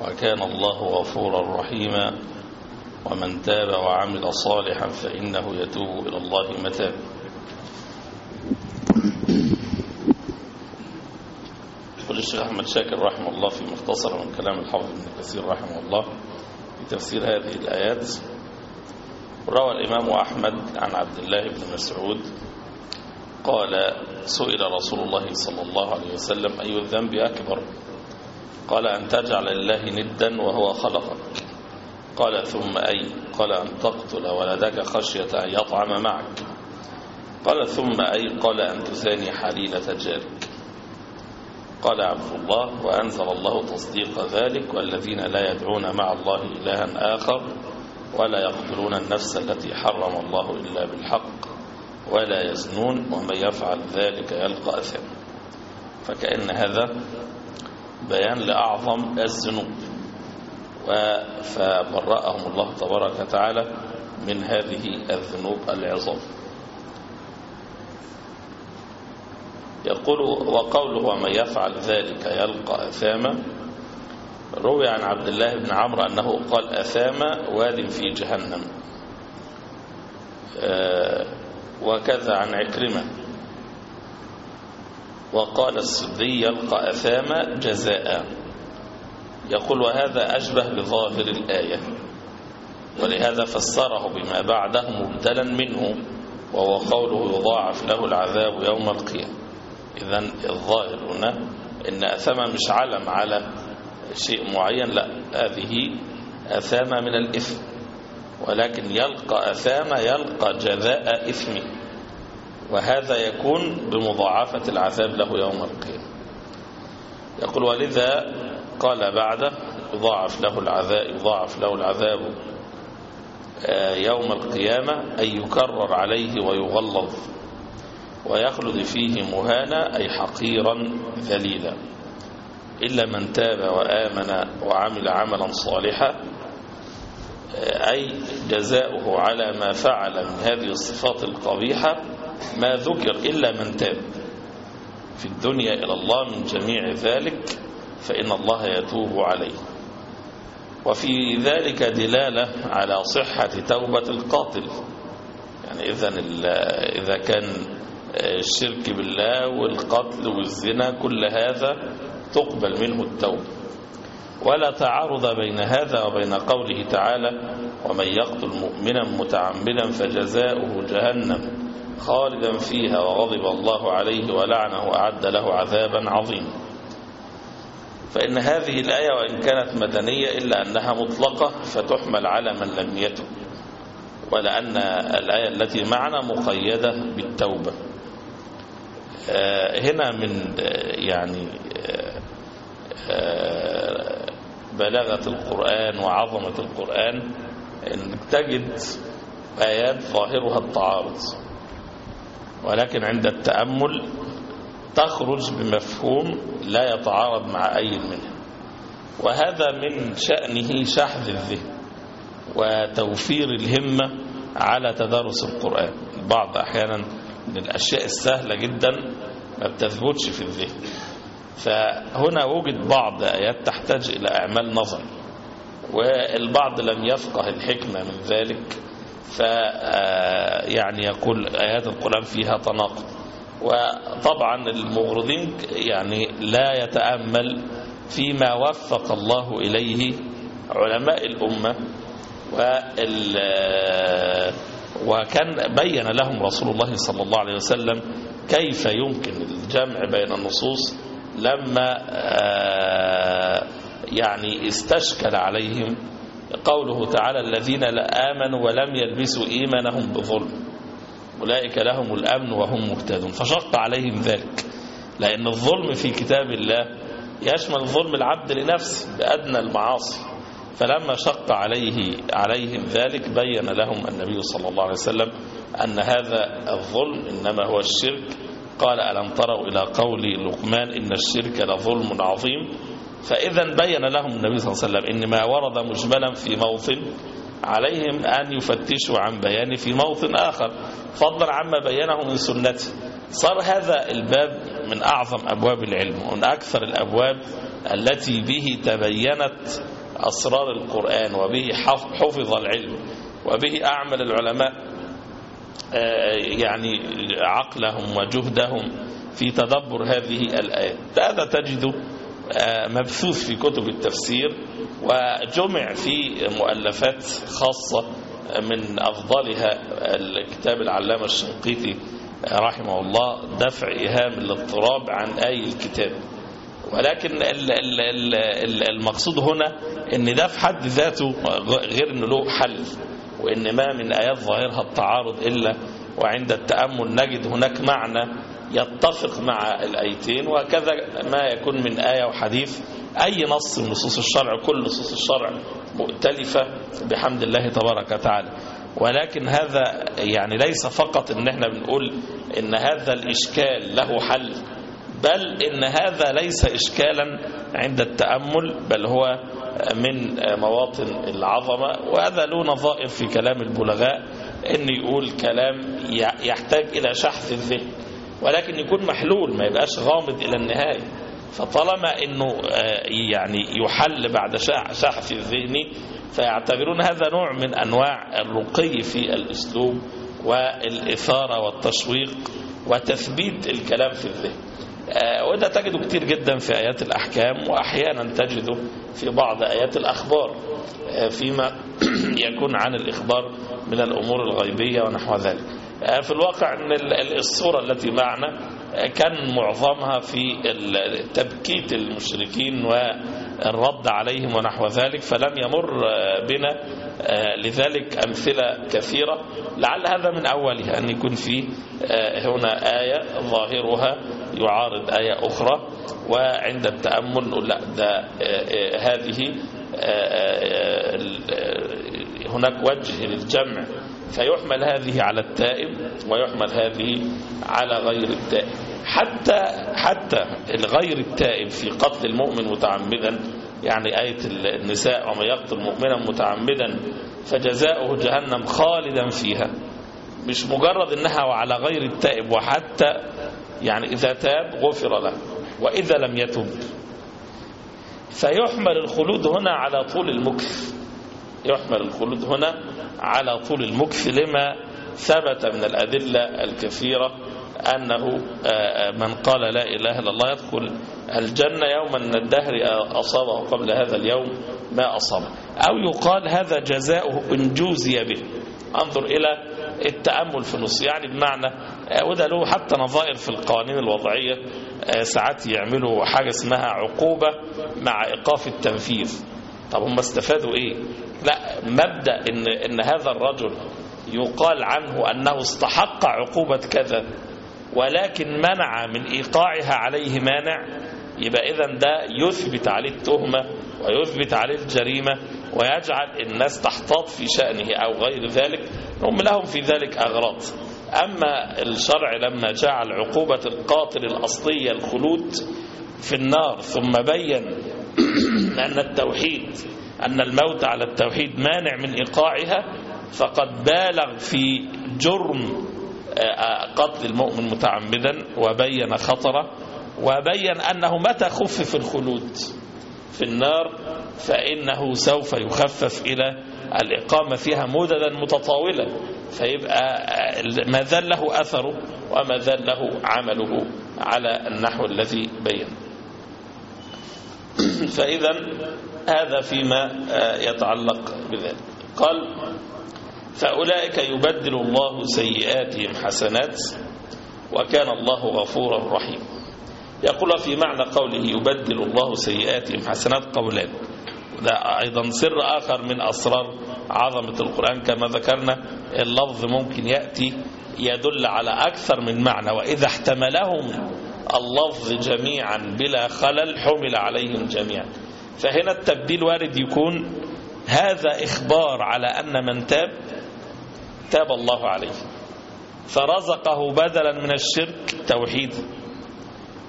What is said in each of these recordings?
وكان الله غفورا رحيما. ومن تاب وعمل صالحا فإنه يتوب إلى الله متاب. يقول الشيخ أحمد شاكر رحمه الله في مختصر من كلام الحافظ ابن كثير رحمه الله في تفسير هذه الآيات. روى الإمام أحمد عن عبد الله بن مسعود قال سئل رسول الله صلى الله عليه وسلم أي الذنب أكبر؟ قال أن تجعل الله ندا وهو خلقك. قال ثم أي قال أن تقتل ولدك خشية أن يطعم معك. قال ثم أي قال أن تزاني حليلة جارك. قال عبد الله وأنزل الله تصديق ذلك والذين لا يدعون مع الله إلها آخر ولا يقتلون النفس التي حرم الله إلا بالحق ولا يزنون ومن يفعل ذلك يلقى أثم. فكأن هذا بيان لأعظم الذنوب. فبرأهم الله تبارك وتعالى من هذه الذنوب العظام. يقول وقوله ومن يفعل ذلك يلقى أثاما. روي عن عبد الله بن عمرو أنه قال أثاما واد في جهنم. وكذا عن عكرمة. وقال السدي يلقى أثاما جزاء. يقول وهذا أشبه بظاهر الآية ولهذا فسره بما بعده مبدلا منه وهو قوله يضاعف له العذاب يوم القيامة. إذا الظاهر هنا إن أثام مش علم على شيء معين لا هذه أثام من الإثم ولكن يلقى أثام يلقى جزاء إثمه. وهذا يكون بمضاعفة العذاب له يوم القيامة. يقول ولذا قال بعده يضاعف له العذاب يضاعف له العذاب يوم القيامة أي يكرر عليه ويغلظ ويخلد فيه مهانا أي حقيرا ذليلا. إلا من تاب وآمن وعمل عملا صالحا أي جزاؤه على ما فعل من هذه الصفات القبيحة ما ذكر إلا من تاب. في الدنيا إلى الله من جميع ذلك فإن الله يتوب عليه. وفي ذلك دلالة على صحة توبة القاتل. يعني إذن إذا كان الشرك بالله والقتل والزنا كل هذا تقبل منه التوبة. ولا تعارض بين هذا وبين قوله تعالى ومن يقتل مؤمنا متعمدا فجزاؤه جهنم خالدا فيها وغضب الله عليه ولعنه وأعد له عذابا عظيما. فإن هذه الآية وإن كانت مدنية إلا أنها مطلقة فتحمل على من لم يتب ولأن الآية التي معنا مقيدة بالتوبة. هنا من يعني بلاغة القرآن وعظمة القرآن أنك تجد آيات ظاهرها التعارض. ولكن عند التأمل تخرج بمفهوم لا يتعارض مع أي منها وهذا من شأنه شحذ الذهن وتوفير الهمة على تدارس القرآن. البعض أحيانا من الأشياء السهلة جدا ما بتثبتش في الذهن. فهنا وجد بعض آيات تحتاج إلى أعمال نظر والبعض لم يفقه الحكمة من ذلك. ف يعني يقول آيات القرآن فيها تناقض. وطبعا المغرضين يعني لا يتأمل فيما وفق الله إليه علماء الأمة وال وكان بين لهم رسول الله صلى الله عليه وسلم كيف يمكن الجمع بين النصوص لما يعني استشكل عليهم قوله تعالى الذين آمنوا ولم يلبسوا إيمانهم بظلم. أولئك لهم الأمن وهم مهتدون. فشق عليهم ذلك. لأن الظلم في كتاب الله يشمل ظلم العبد لنفسه بأدنى المعاصي. فلما شق عليه عليهم ذلك بين لهم النبي صلى الله عليه وسلم أن هذا الظلم إنما هو الشرك. قال ألم تروا إلى قول لقمان إن الشرك لظلم عظيم؟ فإذا بين لهم النبي صلى الله عليه وسلم إن ما ورد مجملا في موطن عليهم أن يفتشوا عن بيانه في موطن آخر. فضلا عما بينه من سنته. صار هذا الباب من أعظم أبواب العلم ومن أكثر الأبواب التي به تبينت أسرار القرآن وبه حفظ العلم وبه أعمل العلماء يعني عقلهم وجهدهم في تدبر هذه الآيات. هذا تجد مبثوث في كتب التفسير وجمع في مؤلفات خاصة من أفضلها الكتاب العلامة الشنقيطي رحمه الله دفع إيهام الاضطراب عن أي الكتاب. ولكن المقصود هنا إن ده في حد ذاته غير إنه له حل وإن ما من آيات ظاهرها التعارض إلا وعند التأمل نجد هناك معنى يتفق مع الآيتين وكذا ما يكون من آية وحديث أي نص من نصوص الشرع كل نصوص الشرع مؤتلفة بحمد الله تبارك وتعالى. ولكن هذا يعني ليس فقط إن إحنا بنقول إن هذا الإشكال له حل بل إن هذا ليس إشكالا عند التأمل بل هو من مواطن العظمة. وهذا له نظائر في كلام البلغاء أن يقول كلام يحتاج إلى شحذ الذهن. ولكن يكون محلول ما يبقاش غامض إلى النهاية. فطالما أنه يعني يحل بعد شحذ الذهن فيعتبرون هذا نوع من أنواع الرقي في الأسلوب والإثارة والتشويق وتثبيت الكلام في الذهن. وده تجده كتير جدا في آيات الأحكام وأحيانا تجده في بعض آيات الأخبار فيما يكون عن الإخبار من الأمور الغيبية ونحو ذلك. في الواقع أن الصورة التي معنا كان معظمها في تبكيت المشركين والرد عليهم ونحو ذلك فلم يمر بنا لذلك أمثلة كثيرة. لعل هذا من أولها أن يكون في هنا آية ظاهرها يعارض آية أخرى وعند التأمل لا ده هذه هناك وجه للجمع فيحمل هذه على التائب ويحمل هذه على غير التائب. حتى حتى الغير التائب في قتل المؤمن متعمدا يعني آية النساء ومن يقتل مؤمنا متعمدا فجزاؤه جهنم خالدا فيها. مش مجرد إنها وعلى غير التائب وحتى يعني إذا تاب غفر له وإذا لم يتب. فيحمل الخلود هنا على طول المكث. يحمل الخلود هنا على طول المكث لما ثبت من الأدلة الكثيرة أنه من قال لا إله إلا الله يدخل الجنة يوما من الدهر أصابه قبل هذا اليوم ما أصابه أو يقال هذا جزاؤه إن جوزي به. انظر إلى التأمل في النص. يعني بمعنى وده له حتى نظائر في القوانين الوضعية ساعات يعملوا حاجة اسمها عقوبة مع إيقاف التنفيذ. طب هم استفادوا إيه؟ لا مبدأ إن, إن هذا الرجل يقال عنه أنه استحق عقوبة كذا ولكن منع من إيقاعها عليه مانع يبقى إذا ده يثبت عليه التهمة ويثبت عليه الجريمة ويجعل الناس تحتاط في شأنه أو غير ذلك هم لهم في ذلك أغراض. أما الشرع لما جعل عقوبة القاتل الأصلية الخلود في النار ثم بين أن التوحيد أن الموت على التوحيد مانع من إيقاعها فقد بالغ في جرم قتل المؤمن متعمدا وبين خطره وبين أنه متى خفف الخلود في النار فإنه سوف يخفف إلى الإقامة فيها مددا متطاولة فيبقى ما زال له أثره وما زال له عمله على النحو الذي بين فإذا هذا فيما يتعلق بذلك. قال فأولئك يبدل الله سيئاتهم حسنات وكان الله غفورا رحيما يقول في معنى قوله يبدل الله سيئاتهم حسنات قولان. ده أيضا سر آخر من أسرار عظمة القرآن. كما ذكرنا اللفظ ممكن يأتي يدل على أكثر من معنى. وإذا احتملهم اللفظ جميعا بلا خلل حمل عليهم جميعا. فهنا التبديل وارد يكون هذا إخبار على أن من تاب تاب الله عليه. فرزقه بدلا من الشرك توحيد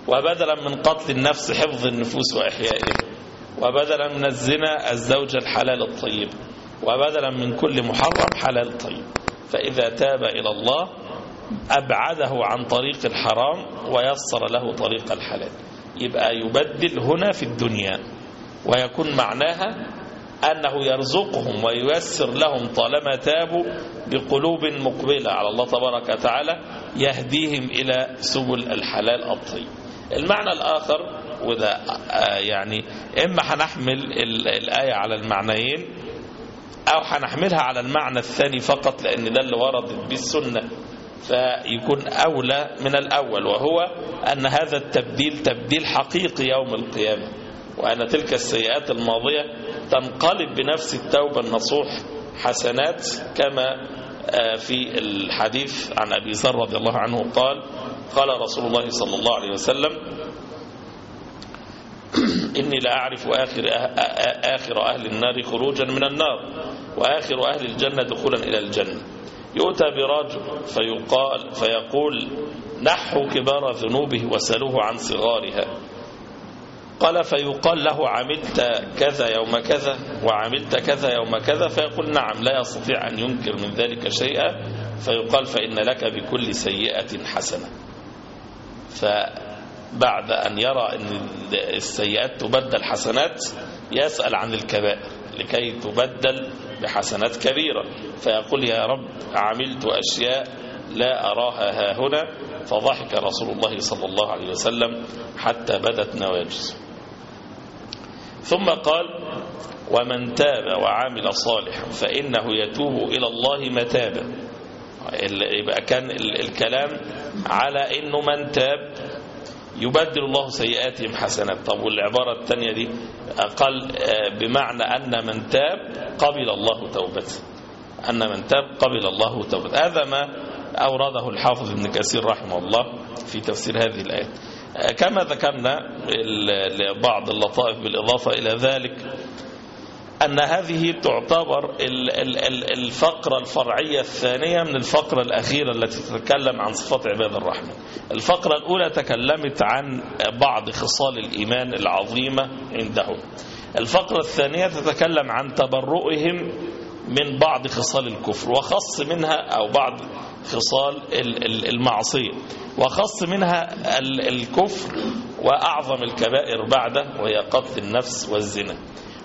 وبدلا من قتل النفس حفظ النفوس وإحيائها وبدلا من الزنا الزوجة الحلال الطيب وبدلا من كل محرم حلال طيب. فإذا تاب إلى الله أبعده عن طريق الحرام ويسر له طريق الحلال. يبقى يبدل هنا في الدنيا ويكون معناها أنه يرزقهم وييسر لهم طالما تابوا بقلوب مقبلة على الله تبارك وتعالى يهديهم إلى سبل الحلال الطيب. المعنى الآخر وده يعني إما هنحمل الآية على المعنيين أو هنحملها على المعنى الثاني فقط لأن ده اللي وردت به السنة فيكون أولى من الأول وهو أن هذا التبديل تبديل حقيقي يوم القيامة وأن تلك السيئات الماضية تنقلب بنفس التوبة النصوح حسنات كما في الحديث عن أبي ذر رضي الله عنه قال قال رسول الله صلى الله عليه وسلم إني لأعرف آخر, آخر أهل النار خروجا من النار وآخر أهل الجنة دخولا إلى الجنة. يؤتى برجل فيقال فيقول نحوا كبار ذنوبه وسلوه عن صغارها. قال فيقال له عملت كذا يوم كذا وعملت كذا يوم كذا. فيقول نعم لا يستطيع أن ينكر من ذلك شيئا. فيقال فإن لك بكل سيئة حسنة. فبعد أن يرى أن السيئات تبدل حسنات يسأل عن الكبائر لكي تبدل بحسنات كبيرة. فيقول يا رب عملت أشياء لا أراها ها هنا. فضحك رسول الله صلى الله عليه وسلم حتى بدت نواجس ثم قال ومن تاب وعمل صالحا فإنه يتوب إلى الله متابا. يبقى كان الكلام على إنه من تاب يبدل الله سيئاتهم حسنات. طب والعبارة الثانية دي قال بمعنى أن من تاب قبل الله توبته. أن من تاب قبل الله توبته. هذا ما أورده الحافظ ابن كثير رحمه الله في تفسير هذه الآية. كما ذكرنا بعض اللطائف بالإضافة إلى ذلك أن هذه تعتبر الفقرة الفرعية الثانية من الفقرة الأخيرة التي تتكلم عن صفات عباد الرحمن. الفقرة الأولى تكلمت عن بعض خصال الإيمان العظيمة عندهم الفقرة الثانية تتكلم عن تبرؤهم من بعض خصال الكفر وخص منها أو بعض خصال المعصية. وخص منها الكفر وأعظم الكبائر بعده وهي قتل النفس والزنا.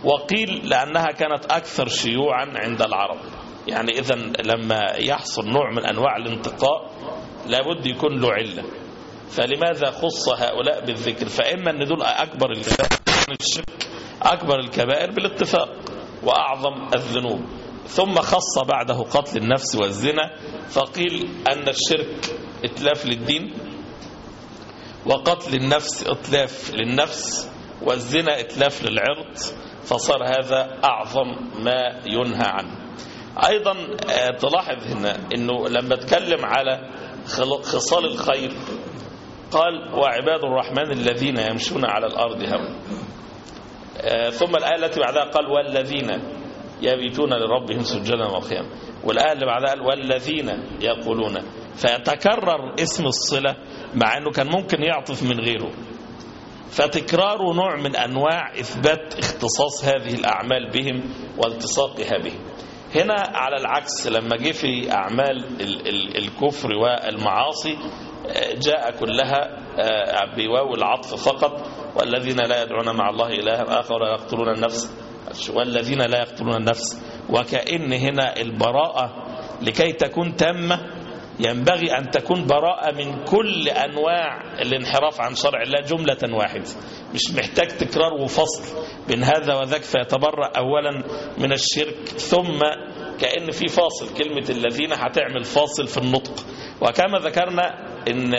وقيل لأنها كانت أكثر شيوعا عند العرب. يعني إذا لما يحصل نوع من أنواع الانتقاء لابد يكون له علة. فلماذا خص هؤلاء بالذكر؟ فإما أن دول أكبر الكبائر الشرك أكبر الكبائر بالاتفاق وأعظم الذنوب. ثم خص بعده قتل النفس والزنا. فقيل أن الشرك اتلاف للدين وقتل النفس اتلاف للنفس والزنا اتلاف للعرض. فصار هذا أعظم ما ينهى عنه. أيضا تلاحظ هنا أنه لما اتكلم على خصال الخير. قال وعباد الرحمن الذين يمشون على الأرض هون ثم الآية التي بعدها قال والذين يبيتون لربهم سجدا وقياما. والآية اللي بعدها قال والذين يقولون. فيتكرر اسم الصلة مع أنه كان ممكن يعطف من غيره. فتكراره نوع من أنواع إثبات اختصاص هذه الأعمال بهم والتصاقها بهم هنا على العكس لما جه في أعمال ال ال الكفر والمعاصي جاء كلها بواو العطف فقط. والذين لا يدعون مع الله إلها آخر ولا يقتلون النفس والذين لا يقتلون النفس. وكأن هنا البراءة لكي تكون تامة ينبغي أن تكون براءة من كل أنواع الانحراف عن شرع الله جملة واحدة. مش محتاج تكرار وفصل بين هذا وذاك فيتبرأ أولا من الشرك ثم كأن في فاصل كلمة الذين هتعمل فاصل في النطق. وكما ذكرنا إن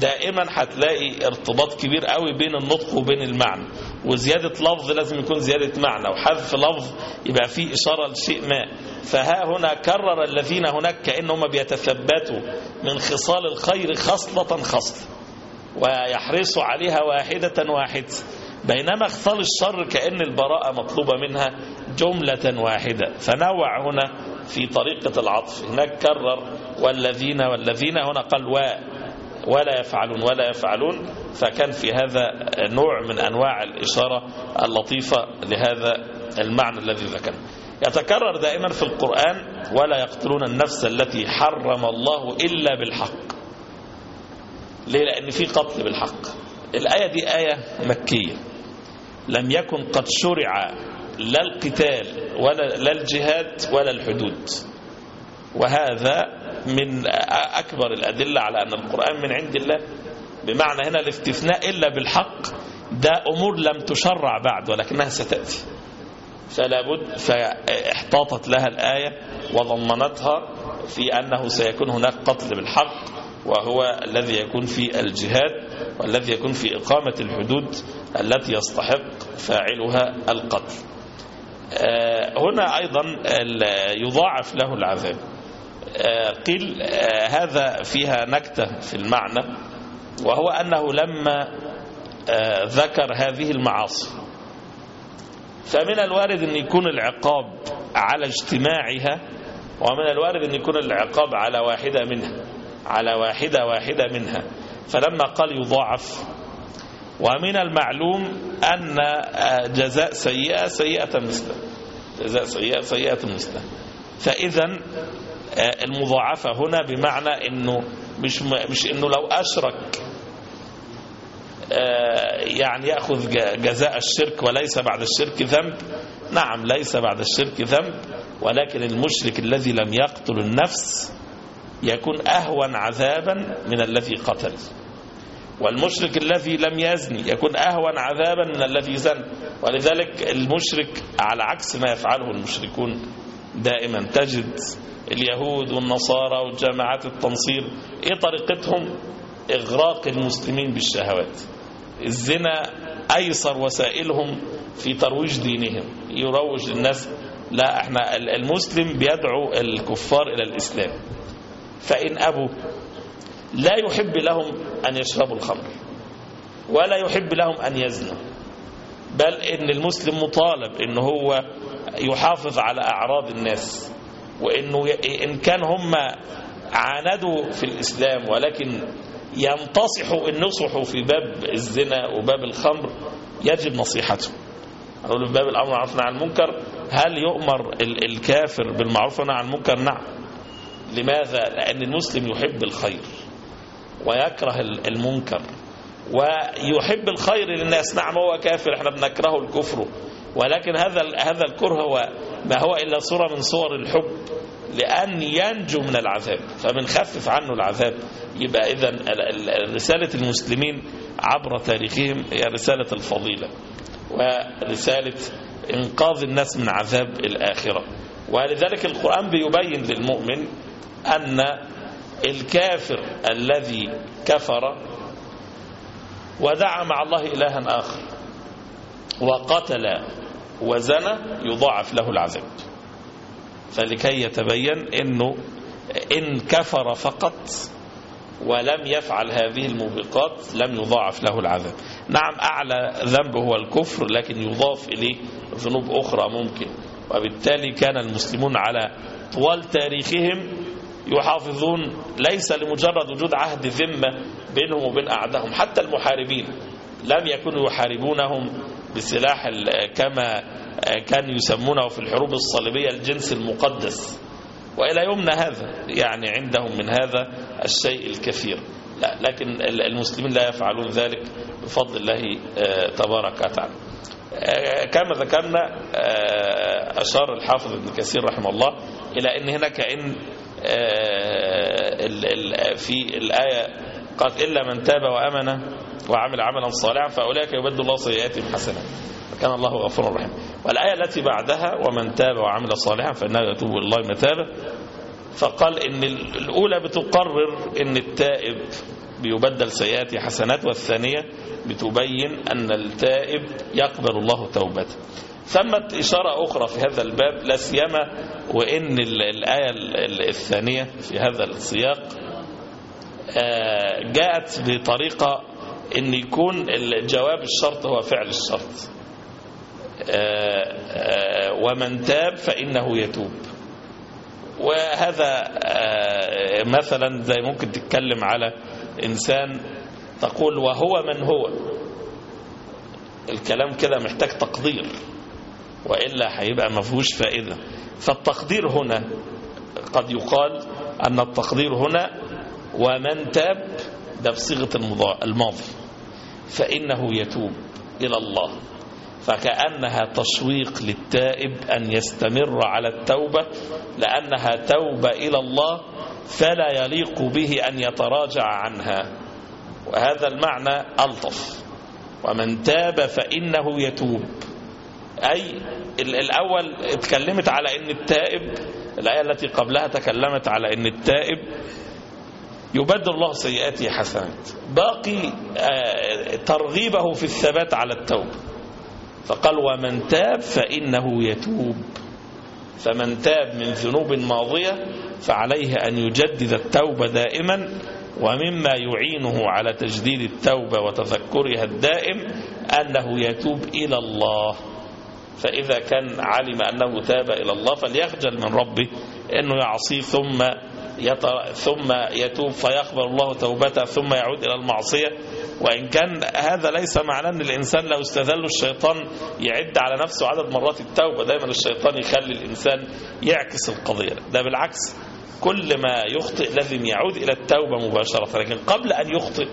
دائما هتلاقي ارتباط كبير قوي بين النطق وبين المعنى. وزيادة لفظ لازم يكون زيادة معنى وحذف لفظ يبقى فيه إشارة لشيء ما. فها هنا كرر الذين هناك كأنهم بيتثبتوا من خصال الخير خصلة خصلة ويحرصوا عليها واحدة واحدة بينما خصال الشر كأن البراءة مطلوبة منها جملة واحدة. فنوع هنا في طريقة العطف. هناك كرر والذين والذين هنا قال و ولا يفعلون ولا يفعلون. فكان في هذا نوع من أنواع الإشارة اللطيفة لهذا المعنى الذي ذكرنا. يتكرر دائما في القرآن ولا يقتلون النفس التي حرم الله إلا بالحق. ليه؟ لأن في قتل بالحق. الآية دي آية مكية. لم يكن قد شرع لا القتال ولا لا الجهاد ولا الحدود. وهذا من أكبر الأدلة على أن القرآن من عند الله. بمعنى هنا الاستثناء إلا بالحق ده أمور لم تشرع بعد ولكنها ستأتي. فلا بد فاحتاطت لها الآية وضمنتها في أنه سيكون هناك قتل بالحق وهو الذي يكون في الجهاد والذي يكون في إقامة الحدود التي يستحق فاعلها القتل. هنا أيضا يضاعف له العذاب. قيل هذا فيها نكتة في المعنى وهو أنه لما ذكر هذه المعاصي فمن الوارد أن يكون العقاب على اجتماعها ومن الوارد أن يكون العقاب على واحدة منها على واحدة واحدة منها. فلما قال يضاعف ومن المعلوم أن جزاء سيئة سيئة مثله. جزاء سيئة سيئة مثله. فإذا المضاعفة هنا بمعنى أنه مش, مش أنه لو أشرك يعني يأخذ جزاء الشرك وليس بعد الشرك ذنب. نعم ليس بعد الشرك ذنب ولكن المشرك الذي لم يقتل النفس يكون أهون عذابا من الذي قتل والمشرك الذي لم يزني يكون أهون عذابا من الذي زن. ولذلك المشرك على عكس ما يفعله المشركون دائما تجد اليهود والنصارى وجماعات التنصير إيه طريقتهم؟ إغراق المسلمين بالشهوات. الزنا أيسر وسائلهم في ترويج دينهم. يروج للناس. لا إحنا المسلم بيدعو الكفار إلى الإسلام. فإن أبوا لا يحب لهم أن يشربوا الخمر ولا يحب لهم أن يزنوا. بل إن المسلم مطالب ان هو يحافظ على أعراض الناس وإنه إن كان هم عاندوا في الإسلام ولكن ينتصحوا النصح في باب الزنا وباب الخمر يجب نصيحته. أقول في باب الأمر معروف عن المنكر هل يؤمر الكافر بالمعروف عن المنكر؟ نعم. لماذا؟ لأن المسلم يحب الخير ويكره المنكر ويحب الخير للناس. نعم هو كافر إحنا بنكرهه الكفر ولكن هذا هذا الكره هو ما هو إلا صورة من صور الحب. لأن ينجو من العذاب. فبنخفف عنه العذاب. يبقى إذا رسالة المسلمين عبر تاريخهم هي رسالة الفضيلة ورسالة إنقاذ الناس من عذاب الآخرة. ولذلك القرآن بيبين للمؤمن أن الكافر الذي كفر ودعا مع الله إلها آخر وقتل وزنى يضاعف له العذاب. فلكي يتبين إنه إن كفر فقط ولم يفعل هذه الموبقات لم يضاعف له العذاب. نعم أعلى ذنب هو الكفر لكن يضاف إليه ذنوب أخرى ممكن. وبالتالي كان المسلمون على طوال تاريخهم يحافظون ليس لمجرد وجود عهد ذمة بينهم وبين أعدائهم حتى المحاربين لم يكونوا يحاربونهم بسلاح كما كانوا يسمونه في الحروب الصليبية الجنس المقدس. وإلى يومنا هذا يعني عندهم من هذا الشيء الكثير. لا لكن المسلمين لا يفعلون ذلك بفضل الله تبارك وتعالى. كما ذكرنا أشار الحافظ ابن كثير رحمه الله إلى أن هنا كأن آه، ال- ال- في الآية قال إلا من تاب وأمن وعمل عملا صالحا فأولئك يبدل الله سيئاتهم حسنات كان الله غفورا رحيما والآية التي بعدها ومن تاب وعمل صالحا فإنه يتوب إلى الله متابا فقال إن ال- الأولى بتقرر إن التائب بيبدل سيئاته حسنات والثانية بتبين أن التائب يقبل الله توبته. ثمت إشارة أخرى في هذا الباب لا سيما وإن ال- الآية ال- ال- الثانية في هذا السياق جاءت بطريقة أن يكون الجواب الشرط هو فعل الشرط. آه، آه، ومن تاب فإنه يتوب. وهذا آه، مثلا زي ممكن تتكلم على إنسان تقول وهو من هو. الكلام كده محتاج تقدير وإلا هيبقى ما فيهوش فائدة. فالتقدير هنا قد يقال أن التقدير هنا ومن تاب ده بصيغة الماضي. فإنه يتوب إلى الله. فكأنها تشويق للتائب أن يستمر على التوبة لأنها توبة إلى الله فلا يليق به أن يتراجع عنها. وهذا المعنى ألطف. ومن تاب فإنه يتوب. أي ال- الأول اتكلمت على أن التائب الآية التي قبلها تكلمت على أن التائب يبدل الله سيئاته حسنات. باقي آه، ترغيبه في الثبات على التوبة فقال ومن تاب فإنه يتوب. فمن تاب من ذنوب ماضية فعليه أن يجدد التوبة دائما ومما يعينه على تجديد التوبة وتذكرها الدائم أنه يتوب إلى الله. فإذا كان علم أنه تاب إلى الله فليخجل من ربه أنه يعصيه ثم ثم يتوب فيقبل الله توبته ثم يعود إلى المعصية. وإن كان هذا ليس معناه أن الإنسان لو استذل الشيطان يعد على نفسه عدد مرات التوبة. دايما الشيطان يخلي الإنسان يعكس القضية. ده بالعكس كل ما يخطئ لازم يعود إلى التوبة مباشرة. لكن قبل أن يخطئ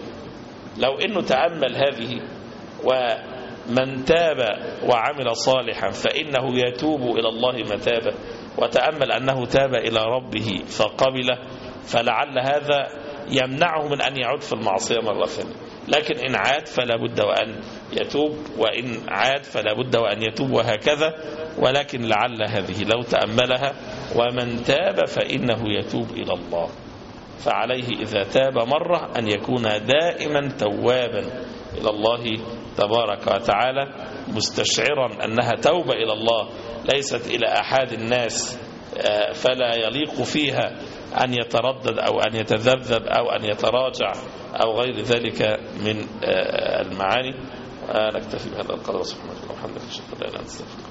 لو أنه تأمل هذه ومن تاب وعمل صالحا فإنه يتوب إلى الله متابة وتأمل أنه تاب إلى ربه فقبله فلعل هذا يمنعه من أن يعود في المعصية مرة ثانية. لكن إن عاد فلا بد وأن يتوب وإن عاد فلا بد وأن يتوب وهكذا. ولكن لعل هذه لو تأملها ومن تاب فإنه يتوب إلى الله. فعليه إذا تاب مرة أن يكون دائما توابا. إلى الله تبارك وتعالى مستشعرا أنها توبة إلى الله ليست إلى أحد الناس آه، فلا يليق فيها أن يتردد أو أن يتذبذب أو أن يتراجع أو غير ذلك من آه، المعاني. آه، نكتفي بهذا القدر سبحانه وتعالى لله شكرا لله أستغفرك.